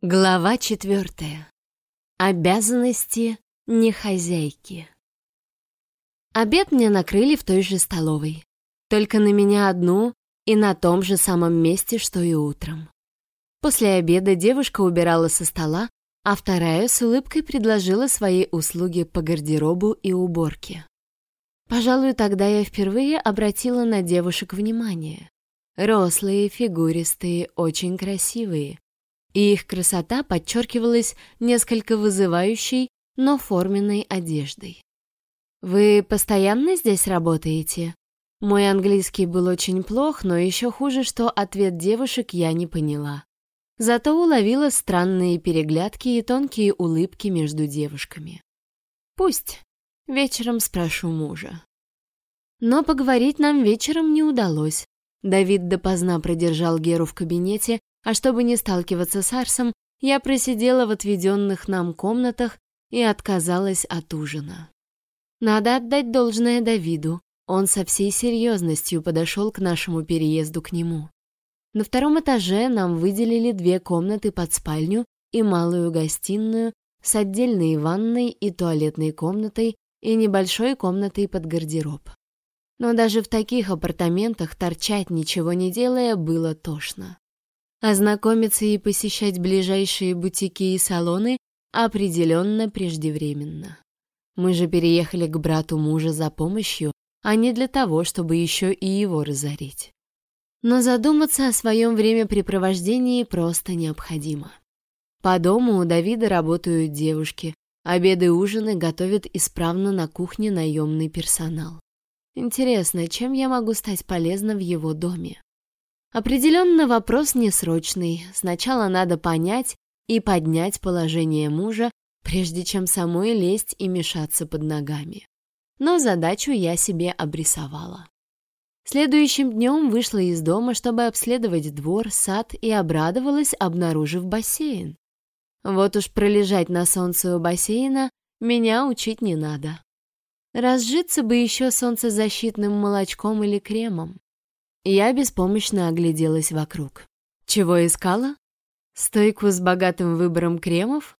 Глава четвертая. Обязанности не хозяйки. Обед мне накрыли в той же столовой. Только на меня одну и на том же самом месте, что и утром. После обеда девушка убирала со стола, а вторая с улыбкой предложила свои услуги по гардеробу и уборке. Пожалуй, тогда я впервые обратила на девушек внимание. Рослые, фигуристые, очень красивые и их красота подчеркивалась несколько вызывающей, но форменной одеждой. «Вы постоянно здесь работаете?» Мой английский был очень плох, но еще хуже, что ответ девушек я не поняла. Зато уловила странные переглядки и тонкие улыбки между девушками. «Пусть. Вечером спрошу мужа». Но поговорить нам вечером не удалось. Давид допоздна продержал Геру в кабинете, а чтобы не сталкиваться с Арсом, я просидела в отведенных нам комнатах и отказалась от ужина. Надо отдать должное Давиду. Он со всей серьезностью подошел к нашему переезду к нему. На втором этаже нам выделили две комнаты под спальню и малую гостиную с отдельной ванной и туалетной комнатой и небольшой комнатой под гардероб. Но даже в таких апартаментах торчать ничего не делая было тошно. Ознакомиться и посещать ближайшие бутики и салоны определенно преждевременно. Мы же переехали к брату мужа за помощью, а не для того, чтобы еще и его разорить. Но задуматься о своем времяпрепровождении просто необходимо. По дому у Давида работают девушки, обеды и ужины готовит исправно на кухне наемный персонал. Интересно, чем я могу стать полезна в его доме? Определенно вопрос несрочный. Сначала надо понять и поднять положение мужа, прежде чем самой лезть и мешаться под ногами. Но задачу я себе обрисовала. Следующим днем вышла из дома, чтобы обследовать двор, сад и обрадовалась, обнаружив бассейн. Вот уж пролежать на солнце у бассейна меня учить не надо. Разжиться бы еще солнцезащитным молочком или кремом. Я беспомощно огляделась вокруг. Чего искала? Стойку с богатым выбором кремов?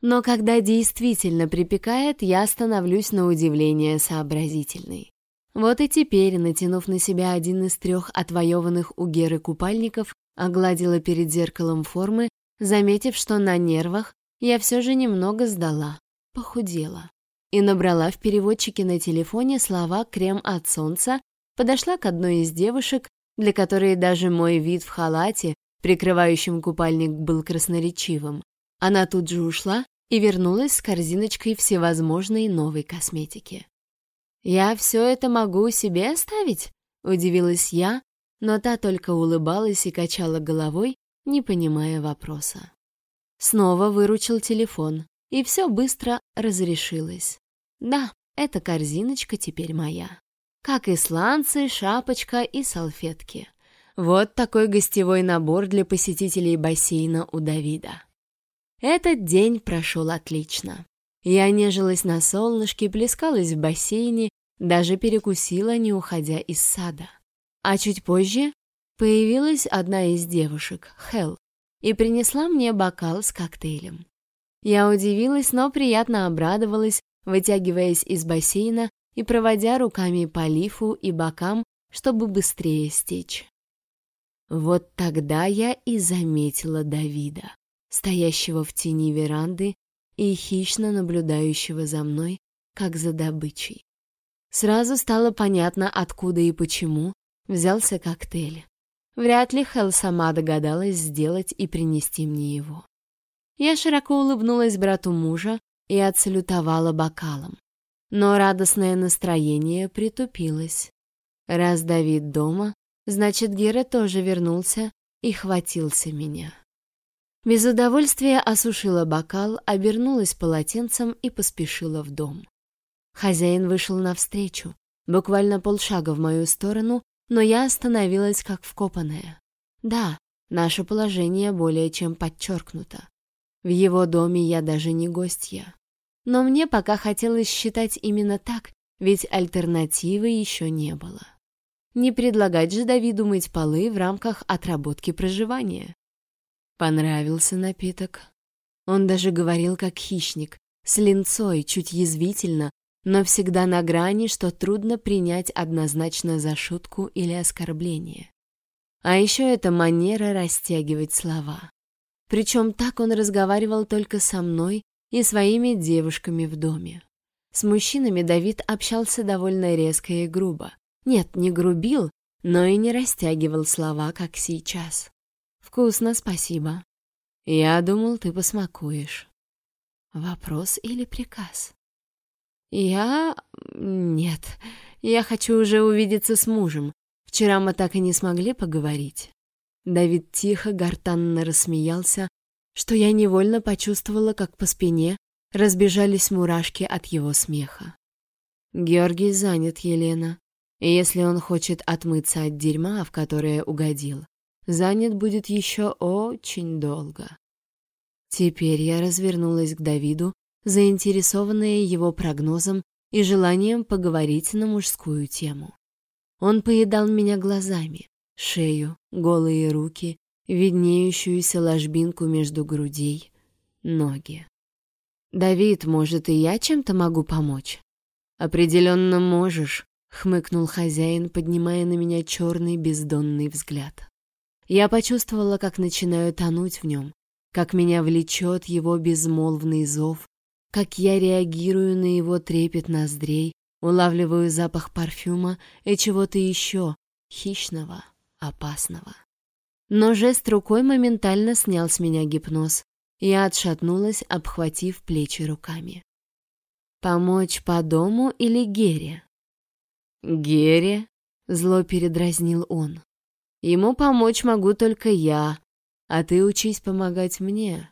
Но когда действительно припекает, я становлюсь на удивление сообразительной. Вот и теперь, натянув на себя один из трех отвоеванных у Геры купальников, огладила перед зеркалом формы, заметив, что на нервах я все же немного сдала, похудела. И набрала в переводчике на телефоне слова «крем от солнца» подошла к одной из девушек, для которой даже мой вид в халате, прикрывающем купальник, был красноречивым. Она тут же ушла и вернулась с корзиночкой всевозможной новой косметики. «Я все это могу себе оставить?» — удивилась я, но та только улыбалась и качала головой, не понимая вопроса. Снова выручил телефон, и все быстро разрешилось. Да, эта корзиночка теперь моя как и сланцы, шапочка и салфетки. Вот такой гостевой набор для посетителей бассейна у Давида. Этот день прошел отлично. Я нежилась на солнышке, плескалась в бассейне, даже перекусила, не уходя из сада. А чуть позже появилась одна из девушек, Хел, и принесла мне бокал с коктейлем. Я удивилась, но приятно обрадовалась, вытягиваясь из бассейна и проводя руками по лифу и бокам, чтобы быстрее стечь. Вот тогда я и заметила Давида, стоящего в тени веранды и хищно наблюдающего за мной, как за добычей. Сразу стало понятно, откуда и почему взялся коктейль. Вряд ли Хел сама догадалась сделать и принести мне его. Я широко улыбнулась брату мужа и отсалютовала бокалом. Но радостное настроение притупилось. Раз Давид дома, значит, Гера тоже вернулся и хватился меня. Без удовольствия осушила бокал, обернулась полотенцем и поспешила в дом. Хозяин вышел навстречу, буквально полшага в мою сторону, но я остановилась как вкопанная. Да, наше положение более чем подчеркнуто. В его доме я даже не гостья. Но мне пока хотелось считать именно так, ведь альтернативы еще не было. Не предлагать же Давиду мыть полы в рамках отработки проживания. Понравился напиток. Он даже говорил как хищник, с линцой, чуть язвительно, но всегда на грани, что трудно принять однозначно за шутку или оскорбление. А еще это манера растягивать слова. Причем так он разговаривал только со мной и своими девушками в доме. С мужчинами Давид общался довольно резко и грубо. Нет, не грубил, но и не растягивал слова, как сейчас. «Вкусно, спасибо. Я думал, ты посмакуешь». Вопрос или приказ? «Я... нет. Я хочу уже увидеться с мужем. Вчера мы так и не смогли поговорить». Давид тихо, гортанно рассмеялся, что я невольно почувствовала, как по спине разбежались мурашки от его смеха. Георгий занят, Елена. И если он хочет отмыться от дерьма, в которое угодил, занят будет еще очень долго. Теперь я развернулась к Давиду, заинтересованная его прогнозом и желанием поговорить на мужскую тему. Он поедал меня глазами, шею, голые руки, виднеющуюся ложбинку между грудей, ноги. «Давид, может, и я чем-то могу помочь?» «Определенно можешь», — хмыкнул хозяин, поднимая на меня черный бездонный взгляд. Я почувствовала, как начинаю тонуть в нем, как меня влечет его безмолвный зов, как я реагирую на его трепет ноздрей, улавливаю запах парфюма и чего-то еще хищного, опасного. Но жест рукой моментально снял с меня гипноз. Я отшатнулась, обхватив плечи руками. «Помочь по дому или Гере?» «Гере?» — зло передразнил он. «Ему помочь могу только я, а ты учись помогать мне».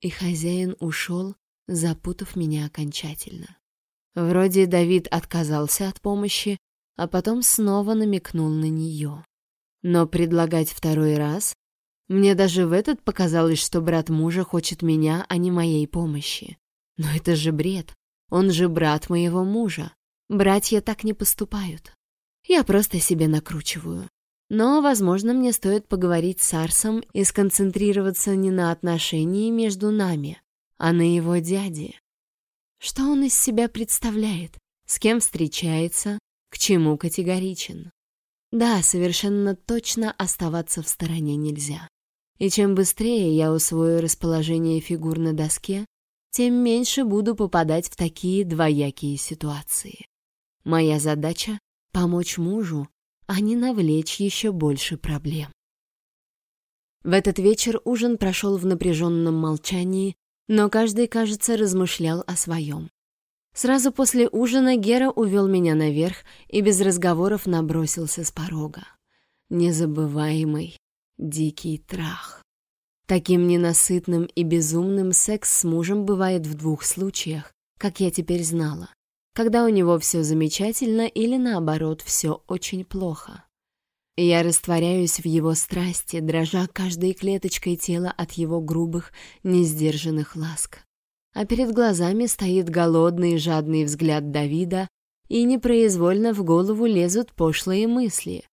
И хозяин ушел, запутав меня окончательно. Вроде Давид отказался от помощи, а потом снова намекнул на нее. Но предлагать второй раз? Мне даже в этот показалось, что брат мужа хочет меня, а не моей помощи. Но это же бред. Он же брат моего мужа. Братья так не поступают. Я просто себе накручиваю. Но, возможно, мне стоит поговорить с Арсом и сконцентрироваться не на отношении между нами, а на его дяде. Что он из себя представляет? С кем встречается? К чему категоричен? Да, совершенно точно оставаться в стороне нельзя. И чем быстрее я усвою расположение фигур на доске, тем меньше буду попадать в такие двоякие ситуации. Моя задача — помочь мужу, а не навлечь еще больше проблем. В этот вечер ужин прошел в напряженном молчании, но каждый, кажется, размышлял о своем. Сразу после ужина Гера увел меня наверх и без разговоров набросился с порога. Незабываемый, дикий трах. Таким ненасытным и безумным секс с мужем бывает в двух случаях, как я теперь знала. Когда у него все замечательно или наоборот, все очень плохо. Я растворяюсь в его страсти, дрожа каждой клеточкой тела от его грубых, несдержанных ласк. А перед глазами стоит голодный, жадный взгляд Давида, и непроизвольно в голову лезут пошлые мысли.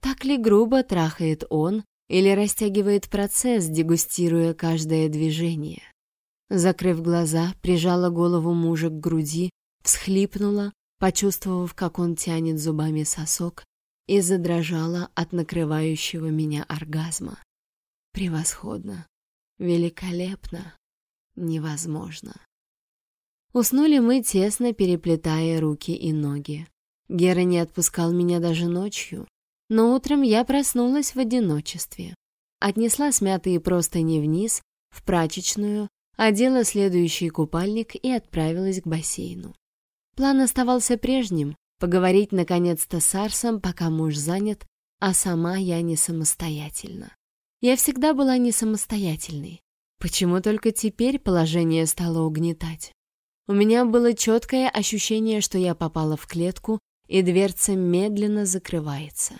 Так ли грубо трахает он или растягивает процесс, дегустируя каждое движение? Закрыв глаза, прижала голову мужа к груди, всхлипнула, почувствовав, как он тянет зубами сосок, и задрожала от накрывающего меня оргазма. Превосходно, великолепно, невозможно. Уснули мы, тесно переплетая руки и ноги. Гера не отпускал меня даже ночью, но утром я проснулась в одиночестве. Отнесла смятые простыни вниз, в прачечную, одела следующий купальник и отправилась к бассейну. План оставался прежним Поговорить наконец-то с Арсом, пока муж занят, а сама я не самостоятельна. Я всегда была не самостоятельной. Почему только теперь положение стало угнетать? У меня было четкое ощущение, что я попала в клетку, и дверца медленно закрывается.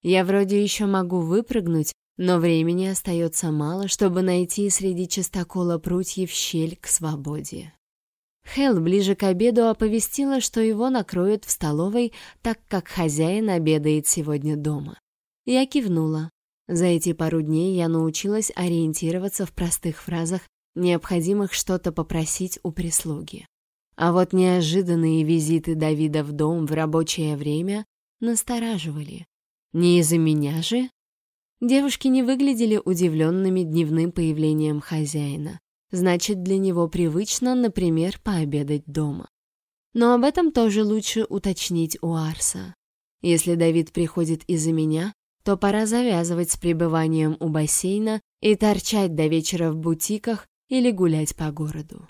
Я вроде еще могу выпрыгнуть, но времени остается мало, чтобы найти среди чистокола прутьев щель к свободе. Хел ближе к обеду оповестила, что его накроют в столовой, так как хозяин обедает сегодня дома. Я кивнула. За эти пару дней я научилась ориентироваться в простых фразах, необходимых что-то попросить у прислуги. А вот неожиданные визиты Давида в дом в рабочее время настораживали. Не из-за меня же? Девушки не выглядели удивленными дневным появлением хозяина. Значит, для него привычно, например, пообедать дома. Но об этом тоже лучше уточнить у Арса. Если Давид приходит из-за меня, то пора завязывать с пребыванием у бассейна и торчать до вечера в бутиках или гулять по городу.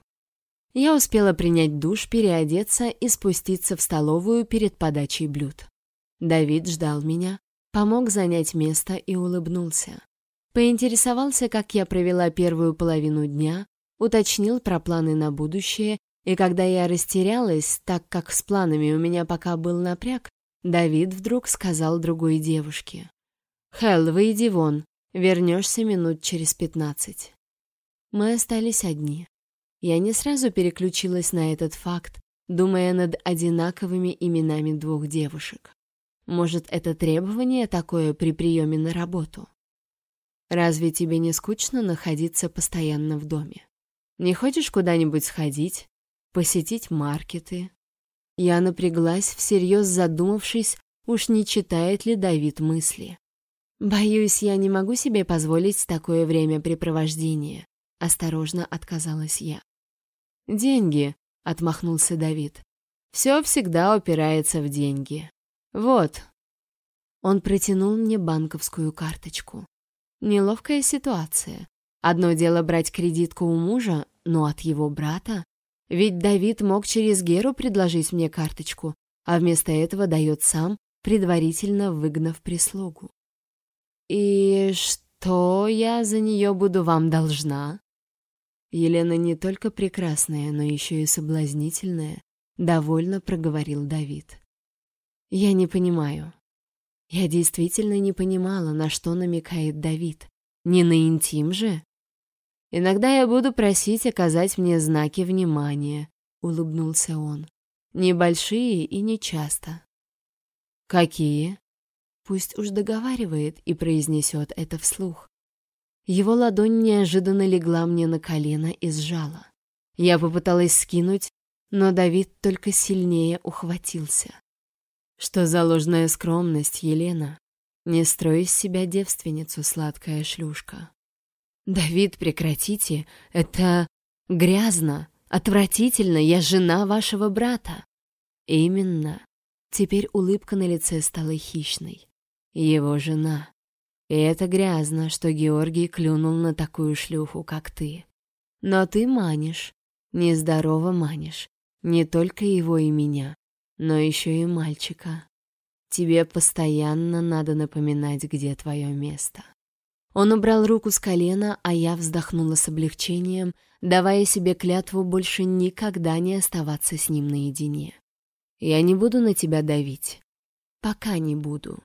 Я успела принять душ, переодеться и спуститься в столовую перед подачей блюд. Давид ждал меня, помог занять место и улыбнулся. Поинтересовался, как я провела первую половину дня, уточнил про планы на будущее, и когда я растерялась, так как с планами у меня пока был напряг, Давид вдруг сказал другой девушке. «Хелл, выйди вон, вернешься минут через пятнадцать». Мы остались одни. Я не сразу переключилась на этот факт, думая над одинаковыми именами двух девушек. Может, это требование такое при приеме на работу? Разве тебе не скучно находиться постоянно в доме? Не хочешь куда-нибудь сходить, посетить маркеты? Я напряглась, всерьез задумавшись, уж не читает ли Давид мысли. Боюсь, я не могу себе позволить такое времяпрепровождение. Осторожно отказалась я. «Деньги», — отмахнулся Давид. «Все всегда упирается в деньги. Вот». Он протянул мне банковскую карточку. Неловкая ситуация. Одно дело брать кредитку у мужа, но от его брата? Ведь Давид мог через Геру предложить мне карточку, а вместо этого дает сам, предварительно выгнав прислугу. «И что я за нее буду вам должна?» Елена не только прекрасная, но еще и соблазнительная, довольно проговорил Давид. Я не понимаю. Я действительно не понимала, на что намекает Давид. Не на интим же? Иногда я буду просить оказать мне знаки внимания, улыбнулся он. Небольшие и нечасто. Какие? Пусть уж договаривает и произнесет это вслух. Его ладонь неожиданно легла мне на колено и сжала. Я попыталась скинуть, но Давид только сильнее ухватился. Что за ложная скромность, Елена? Не строй из себя девственницу, сладкая шлюшка. Давид, прекратите, это грязно, отвратительно, я жена вашего брата. Именно. Теперь улыбка на лице стала хищной. Его жена. И это грязно, что Георгий клюнул на такую шлюху, как ты. Но ты манишь, нездорово манишь, не только его и меня, но еще и мальчика. Тебе постоянно надо напоминать, где твое место. Он убрал руку с колена, а я вздохнула с облегчением, давая себе клятву больше никогда не оставаться с ним наедине. Я не буду на тебя давить. Пока не буду.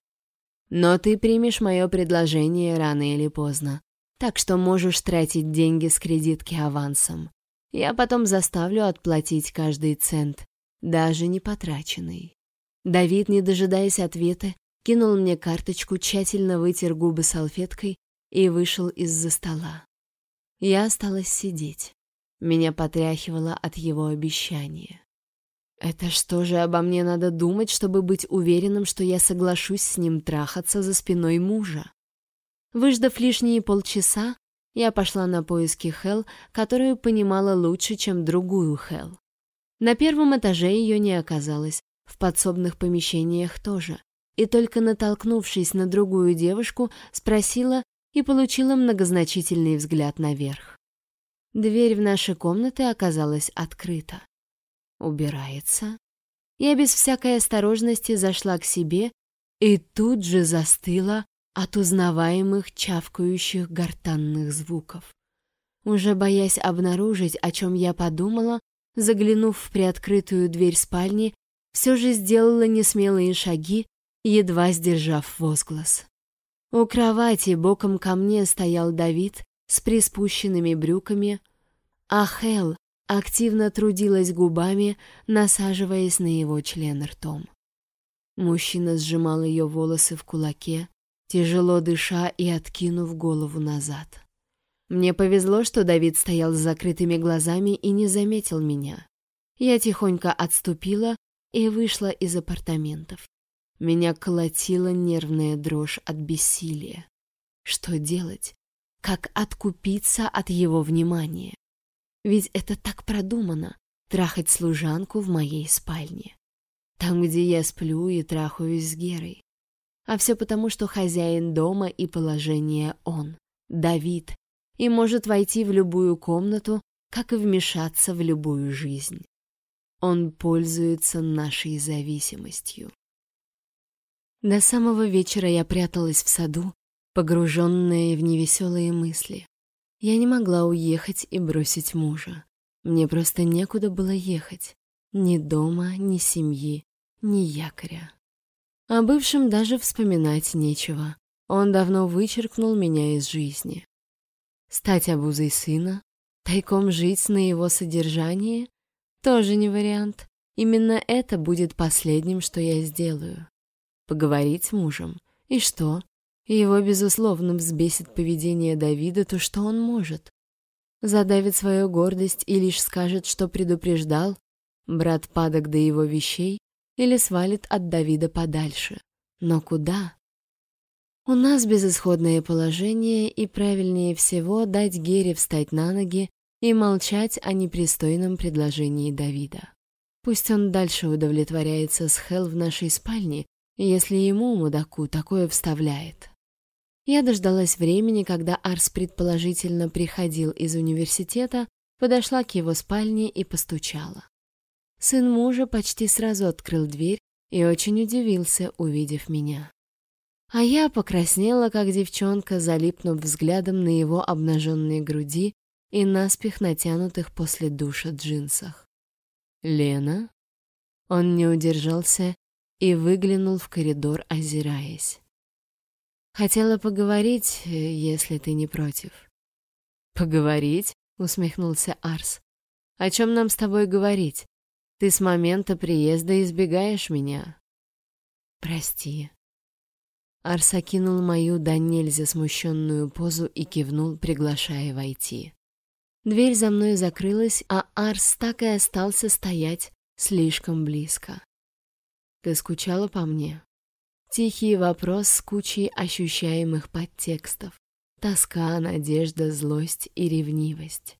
Но ты примешь мое предложение рано или поздно, так что можешь тратить деньги с кредитки авансом. Я потом заставлю отплатить каждый цент, даже не потраченный. Давид, не дожидаясь ответа, кинул мне карточку, тщательно вытер губы салфеткой и вышел из-за стола. Я осталась сидеть. Меня потряхивало от его обещания. Это что же обо мне надо думать, чтобы быть уверенным, что я соглашусь с ним трахаться за спиной мужа? Выждав лишние полчаса, я пошла на поиски Хел, которую понимала лучше, чем другую Хел. На первом этаже ее не оказалось, в подсобных помещениях тоже. И только натолкнувшись на другую девушку, спросила и получила многозначительный взгляд наверх. Дверь в наши комнаты оказалась открыта убирается. Я без всякой осторожности зашла к себе и тут же застыла от узнаваемых чавкающих гортанных звуков. Уже боясь обнаружить, о чем я подумала, заглянув в приоткрытую дверь спальни, все же сделала несмелые шаги, едва сдержав возглас. У кровати боком ко мне стоял Давид с приспущенными брюками, а Хел активно трудилась губами, насаживаясь на его член ртом. Мужчина сжимал ее волосы в кулаке, тяжело дыша и откинув голову назад. Мне повезло, что Давид стоял с закрытыми глазами и не заметил меня. Я тихонько отступила и вышла из апартаментов. Меня колотила нервная дрожь от бессилия. Что делать? Как откупиться от его внимания? Ведь это так продумано — трахать служанку в моей спальне. Там, где я сплю и трахаюсь с Герой. А все потому, что хозяин дома и положение он, Давид, и может войти в любую комнату, как и вмешаться в любую жизнь. Он пользуется нашей зависимостью. До самого вечера я пряталась в саду, погруженная в невеселые мысли. Я не могла уехать и бросить мужа. Мне просто некуда было ехать. Ни дома, ни семьи, ни якоря. О бывшем даже вспоминать нечего. Он давно вычеркнул меня из жизни. Стать обузой сына, тайком жить на его содержании — тоже не вариант. Именно это будет последним, что я сделаю. Поговорить с мужем. И что? Его, безусловно, взбесит поведение Давида, то что он может? Задавит свою гордость и лишь скажет, что предупреждал, брат падок до его вещей, или свалит от Давида подальше. Но куда? У нас безысходное положение, и правильнее всего дать Гере встать на ноги и молчать о непристойном предложении Давида. Пусть он дальше удовлетворяется с Хел в нашей спальне, если ему, мудаку, такое вставляет. Я дождалась времени, когда Арс предположительно приходил из университета, подошла к его спальне и постучала. Сын мужа почти сразу открыл дверь и очень удивился, увидев меня. А я покраснела, как девчонка, залипнув взглядом на его обнаженные груди и наспех натянутых после душа джинсах. «Лена?» Он не удержался и выглянул в коридор, озираясь. Хотела поговорить, э, если ты не против. Поговорить? усмехнулся Арс. О чем нам с тобой говорить? Ты с момента приезда избегаешь меня. Прости. Арс окинул мою до нельзя смущенную позу и кивнул, приглашая войти. Дверь за мной закрылась, а Арс так и остался стоять слишком близко. «Ты скучала по мне?» Тихий вопрос с кучей ощущаемых подтекстов. Тоска, надежда, злость и ревнивость.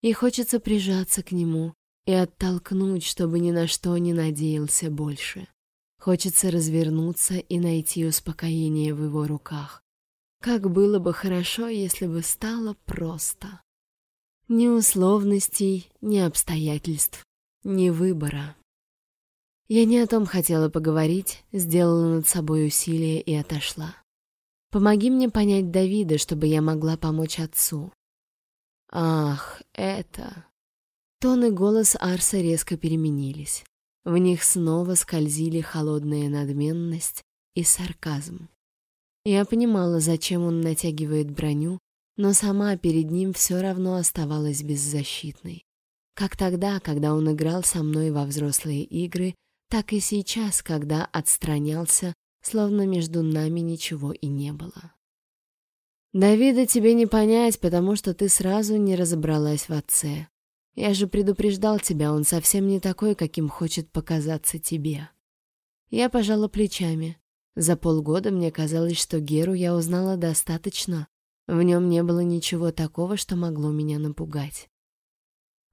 И хочется прижаться к нему и оттолкнуть, чтобы ни на что не надеялся больше. Хочется развернуться и найти успокоение в его руках. Как было бы хорошо, если бы стало просто. Ни условностей, ни обстоятельств, ни выбора. Я не о том хотела поговорить, сделала над собой усилие и отошла. Помоги мне понять Давида, чтобы я могла помочь отцу. Ах, это... Тон и голос Арса резко переменились. В них снова скользили холодная надменность и сарказм. Я понимала, зачем он натягивает броню, но сама перед ним все равно оставалась беззащитной. Как тогда, когда он играл со мной во взрослые игры так и сейчас, когда отстранялся, словно между нами ничего и не было. «Давида тебе не понять, потому что ты сразу не разобралась в отце. Я же предупреждал тебя, он совсем не такой, каким хочет показаться тебе». Я пожала плечами. За полгода мне казалось, что Геру я узнала достаточно. В нем не было ничего такого, что могло меня напугать.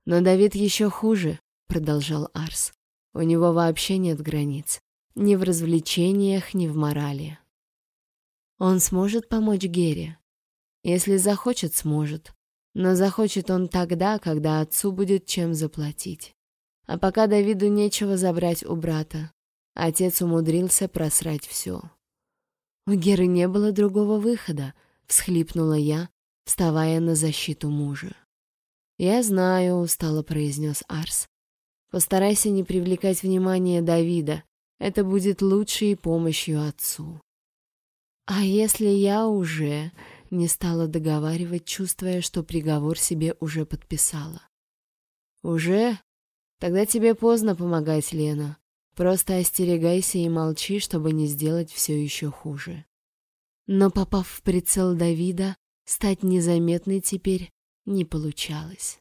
«Но Давид еще хуже», — продолжал Арс. У него вообще нет границ. Ни в развлечениях, ни в морали. Он сможет помочь Гере. Если захочет, сможет. Но захочет он тогда, когда отцу будет чем заплатить. А пока Давиду нечего забрать у брата. Отец умудрился просрать все. У Геры не было другого выхода, всхлипнула я, вставая на защиту мужа. «Я знаю», — устало произнес Арс. Постарайся не привлекать внимание Давида. Это будет лучшей помощью отцу. А если я уже не стала договаривать, чувствуя, что приговор себе уже подписала? Уже? Тогда тебе поздно помогать, Лена. Просто остерегайся и молчи, чтобы не сделать все еще хуже. Но, попав в прицел Давида, стать незаметной теперь не получалось.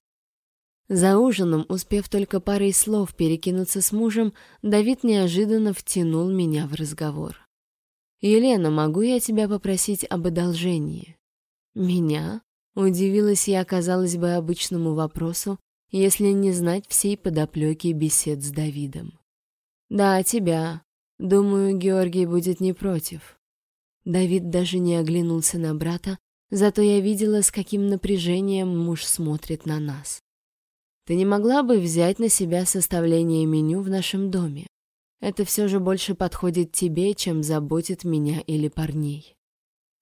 За ужином, успев только парой слов перекинуться с мужем, Давид неожиданно втянул меня в разговор. «Елена, могу я тебя попросить об одолжении?» «Меня?» — удивилась я, казалось бы, обычному вопросу, если не знать всей подоплеки бесед с Давидом. «Да, тебя. Думаю, Георгий будет не против». Давид даже не оглянулся на брата, зато я видела, с каким напряжением муж смотрит на нас. Ты не могла бы взять на себя составление меню в нашем доме? Это все же больше подходит тебе, чем заботит меня или парней.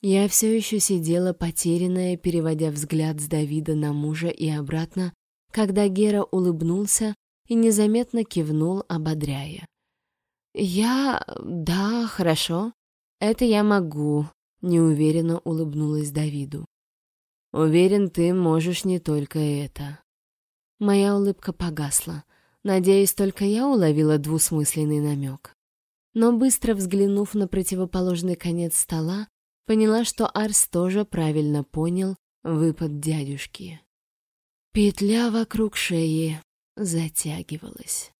Я все еще сидела потерянная, переводя взгляд с Давида на мужа и обратно, когда Гера улыбнулся и незаметно кивнул, ободряя. «Я... да, хорошо. Это я могу», — неуверенно улыбнулась Давиду. «Уверен, ты можешь не только это», Моя улыбка погасла. Надеюсь, только я уловила двусмысленный намек. Но быстро взглянув на противоположный конец стола, поняла, что Арс тоже правильно понял выпад дядюшки. Петля вокруг шеи затягивалась.